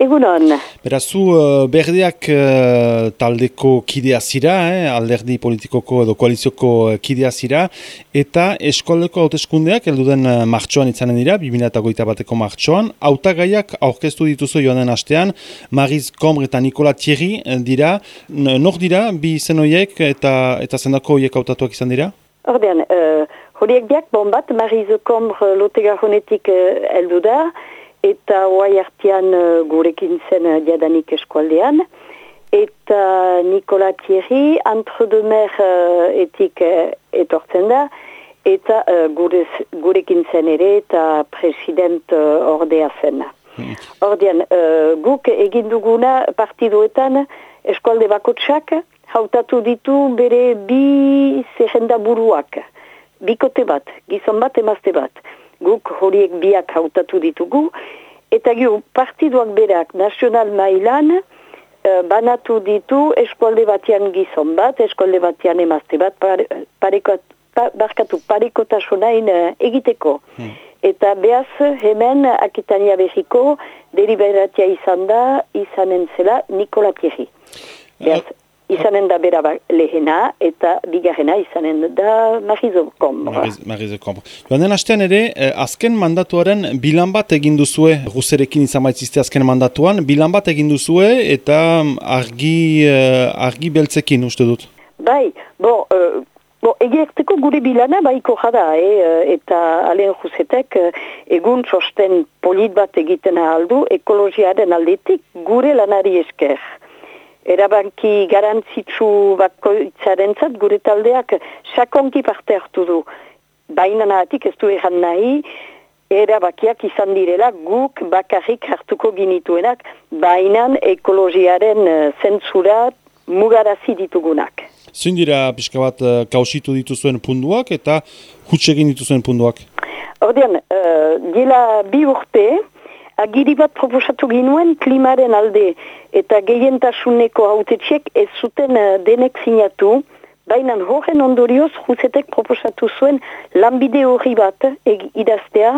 Egunon. Beraz, zu uh, berdeak uh, taldeko kidea zira, eh? alderdi politikoko edo koalizioko uh, kidea zira, eta eskoleko hauteskundeak elduden uh, martxoan izanen dira, 2008 bateko martxoan, autagaiak aurkeztu dituzu joanen astean, Mariz Komr eta Nikola Thierry dira, nor dira, bi zen horiek eta, eta zendako horiek hautatuak izan dira? Ordean, uh, horiek biak bombat, Mariz Komr lotega honetik uh, eldu da, eta oai artian uh, gurekin zen uh, diadanik eskualdean. Eta Nikola Thierry, entre de mer uh, etik uh, etortzen da, eta uh, gure, gurekin zen ere eta president uh, ordea zen. Hmm. Ordean, uh, guk egin duguna partiduetan eskualde bakotsak hautatu ditu bere bi zerrenda buruak. Bikote bat, gizon bat, emazte bat guk horiek biak hautatu ditugu, eta gio partiduak berak nazional mailan uh, banatu ditu eskualde batian gizon bat, eskualde batian emazte bat, parekot, pa, barkatu parekotasunain uh, egiteko. Hmm. Eta behaz hemen akitania behiko deliberatia izan da, izanen zela Nikola Thierry. Behaz, izanen da bera ba, lehena eta bigarrena izanen da Marizo Kombra. Marizo Kombra. Joan den hastean ere, eh, azken mandatuaren bilan bat egin duzue, ruzerekin izan baitzizte azken mandatuan, bilan bat egin duzue eta argi, uh, argi beltzekin uste dut. Bai, bo, uh, bo egerteko gure bilana baiko jada, eh, eta alen ruzetek egun txosten polit bat egiten aldu ekologiaren aldetik gure lanari esker erabanki garantzitsu bakoitzaren zat, gure taldeak sakonki parte hartu du. Baina nahatik ez du egan nahi, erabakiak izan direla guk bakarrik hartuko ginituenak, baina ekologiaren eh, zentzura mugarazi ditugunak. Zin dira pixka bat uh, kausitu dituzuen punduak eta hutsegin dituzuen punduak? Ordean, uh, dila bi urte, agiri bat proposatu ginuen klimaren alde eta gehientasuneko hautetxek ez zuten uh, denek zinatu, baina horren ondorioz juzetek proposatu zuen lanbide hori bat idaztea,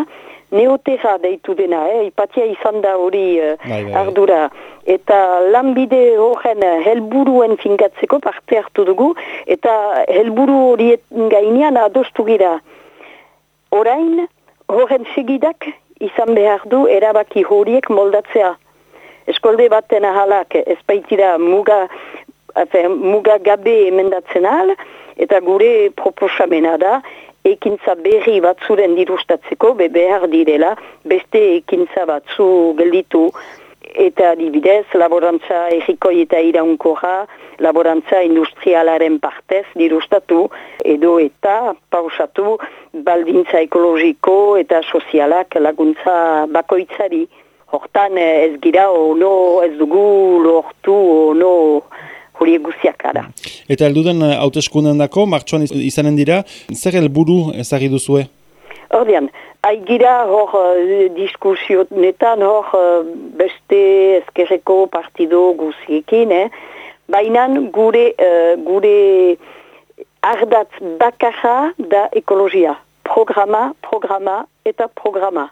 neotera deitu dena, eh? ipatia izan da hori uh, ardura. Eta lanbide horren helburuen fingatzeko parte hartu dugu, eta helburu horien gainean adostu gira. Orain, horren segidak izan behar du erabaki horiek moldatzea. Eskolde baten ahalak ez baitira muga, afe, muga gabe emendatzen ahal, eta gure proposamena da, ekintza berri batzuren dirustatzeko, be behar direla, beste ekintza batzu gelditu, eta adibidez, laborantza errikoi eta iraunkorra, laborantza industrialaren partez dirustatu, edo eta pausatu baldintza ekologiko eta sozialak laguntza bakoitzari. Hortan ez gira ono ez dugu lortu ono hori eguziak ara. Eta elduden hauteskunden dako, martxoan izanen dira, zer helburu ezagri duzue? Ordean, Aigira hor uh, diskursionetan hor uh, beste ezkerreko partido guziekin, eh? baina gure, uh, gure ardatz bakarra da ekologia. Programa, programa eta programa.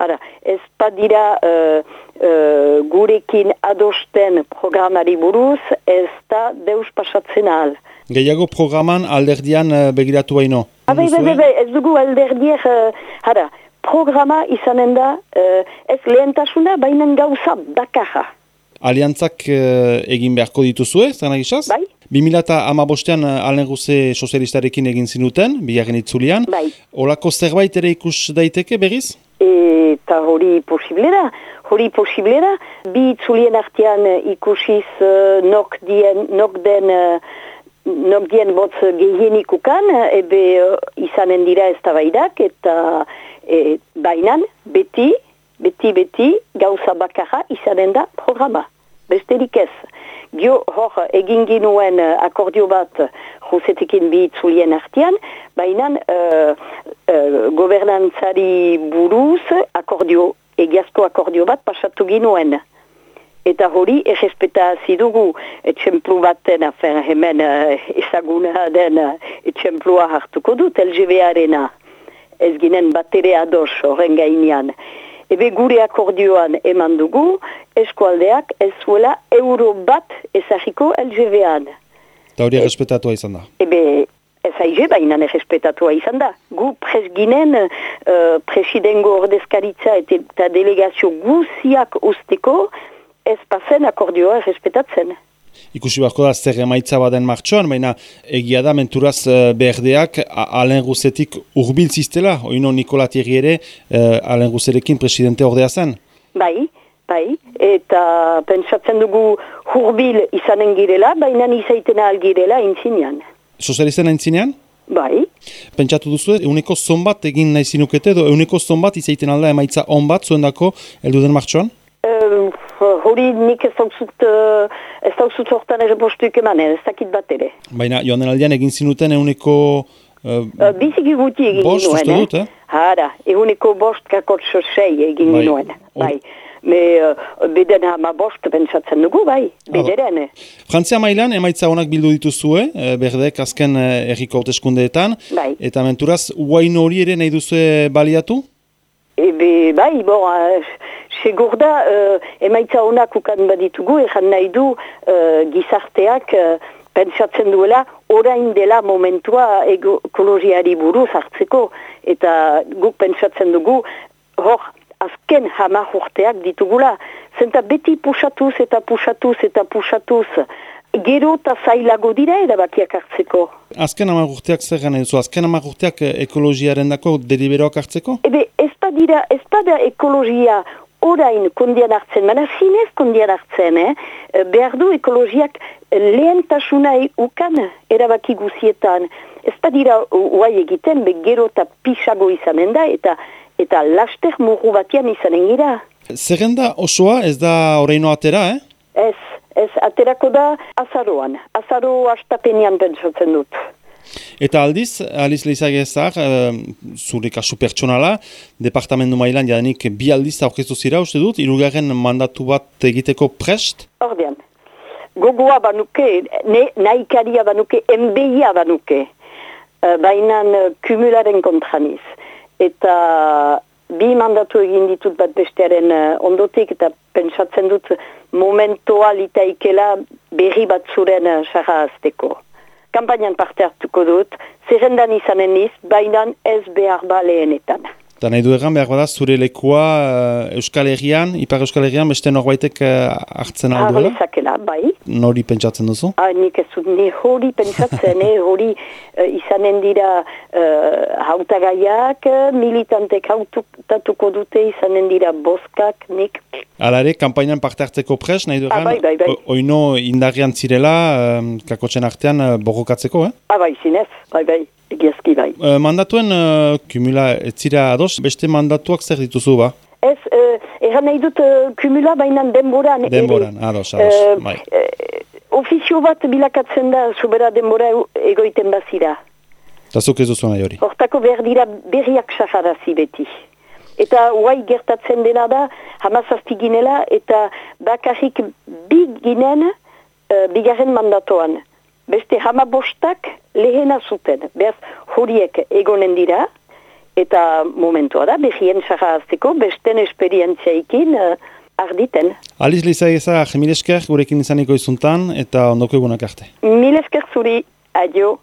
Hara, ez dira uh, uh, gurekin adosten programari buruz, ez da deus pasatzen ahal. Gehiago programan alderdian uh, begiratu baino? Abai, bai, bai, bai, ez dugu alderdier, uh, hara, programa izanen da, uh, ez lehentasuna, baina gauza bakarra. Aliantzak egin beharko dituzue, zena gizaz? Bai. 2008an alen guze sozialistarekin egin zinuten, bigarren itzulian. Bai. Olako zerbait ere ikus daiteke berriz? Eta hori posiblera, hori posiblera. Bi itzulien artean ikusiz uh, nok, dien, nok den... Uh, Nogdien botz gehienik ukan, ebe uh, izanen dira ez tabaidak, eta e, bainan, beti, beti, beti, gauza bakarra izanen da programa. Besterik ez. Gio hor egin ginuen akordio bat josetekin bi itzulien artian, bainan uh, uh, gobernantzari buruz akordio, egiazko akordio bat pasatu ginuen. Eta hori errespeta zidugu etxemplu baten afen hemen uh, ezaguna den uh, etxemplua hartuko dut LGV-arena. Ez ginen batere ados horren gainean. ebe gure akordioan eman dugu, eskualdeak ez zuela euro bat ezagiko LGV-an. Eta hori respetatua izan da? Ebe, ez aize baina errespetatua izan da. Gu presginen uh, presidengo ordezkaritza eta delegazio guziak usteko ez pasen akordioa errespetatzen. Ikusi bako da zer emaitza baden martxoan, baina egia da menturaz uh, berdeak alen guzetik urbil ziztela, oino Nikola Thierry ere uh, alen guzerekin presidente ordea zen. Bai, bai, eta pentsatzen dugu urbil izanen girela, baina izaitena algirela intzinean. Sozializena intzinean? Bai. Pentsatu duzu, euneko zonbat egin nahi zinukete, edo euneko zonbat izaiten alda emaitza onbat zuen dako elduden martxoan? Hori nik ez dauzut, uh, ez dauzut hortan errepostuik eman, ez dakit bat ere. Baina joan aldean egin zinuten eguneko... Uh, uh, Biziki guti egin bost, nuen, eh? Dut, eh? Hara, eguneko bost kakotxo sei egin bai. nuen, bai. Me uh, beden hama bost pentsatzen dugu, bai, bederen. Eh? Frantzia mailan emaitza honak bildu dituzue, eh, berdek azken eh, erriko hauteskundeetan. Bai. Eta menturaz, uain hori ere nahi duzue baliatu? Ebe, bai, bon, segur da, uh, emaitza honak ukan baditugu, ezan nahi du uh, gizarteak uh, pentsatzen duela, orain dela momentua ekologiari buruz hartzeko, eta guk pentsatzen dugu, hor, azken hamar urteak ditugula, zenta beti pusatuz eta pusatuz eta pusatuz, gero eta zailago dira erabakiak hartzeko. Azken hamar urteak zer gana duzu, azken hamar urteak ekologiaren dako deliberoak hartzeko? Ebe, ez dira, ez da ekologia orain kondian hartzen, mana zinez kondian hartzen, eh? behar du ekologiak lehen tasunai ukan erabaki guzietan. Ez da dira uai egiten, be gero eta pixago izanen da, eta eta laster murru batian izanen gira. Zerrenda osoa ez da oraino atera, eh? Ez, ez, aterako da azaroan. Azaro astapenean pentsatzen dut. Eta aldiz, Aliz Leizagezak, uh, zure kasu pertsonala, departamentu mailan jadanik bi aldiz aurkeztu zira, uste dut, irugarren mandatu bat egiteko prest? Ordean, gogoa banuke, ne, naikaria banuke, enbeia banuke, uh, bainan uh, kumularen kontraniz. Eta bi mandatu egin ditut bat bestearen uh, ondotik, eta pentsatzen dut momentoa litaikela berri bat zuren uh, azteko kampainan parte hartuko dut, zerrendan izanen niz, bainan ez behar ba lehenetan. Eta nahi du egan behar bada zure lekua uh, Euskal Herrian, Ipar Euskal Herrian, beste norbaitek uh, hartzen alduela? Hartzakela, bai. Nori pentsatzen duzu? Ah, nik ez dut, ni hori pentsatzen, eh, hori uh, izanen dira uh, hautagaiak, militantek hautatuko dute, izanen dira boskak, nik. Hala ere, kampainan parte hartzeko pres, nahi du egan, ah, bai, bai, bai. oino indarrian zirela, um, kakotzen artean uh, borrokatzeko, eh? Ah, bai, zinez, bai, bai. Egiazki bai. Uh, mandatuen, uh, kumula, ez zira ados, beste mandatuak zer dituzu ba? Ez, uh, erran nahi dut uh, kumula bainan denboran. Denboran, ere, ados, ados, uh, bai. ofizio bat bilakatzen da, sobera denbora egoiten bazira. Eta zuk ez duzu nahi hori? Hortako behar dira berriak saharazi beti. Eta guai gertatzen dena da, hamazazti ginela, eta bakarrik bi ginen uh, bigarren mandatoan beste hama lehena zuten. Beaz, horiek egonen dira, eta momentua da, behien sarra azteko, besten esperientziaikin uh, arditen. Aliz Liza eza, mil esker gurekin izaniko izuntan, eta ondoko egunak arte. Mil esker zuri, adio.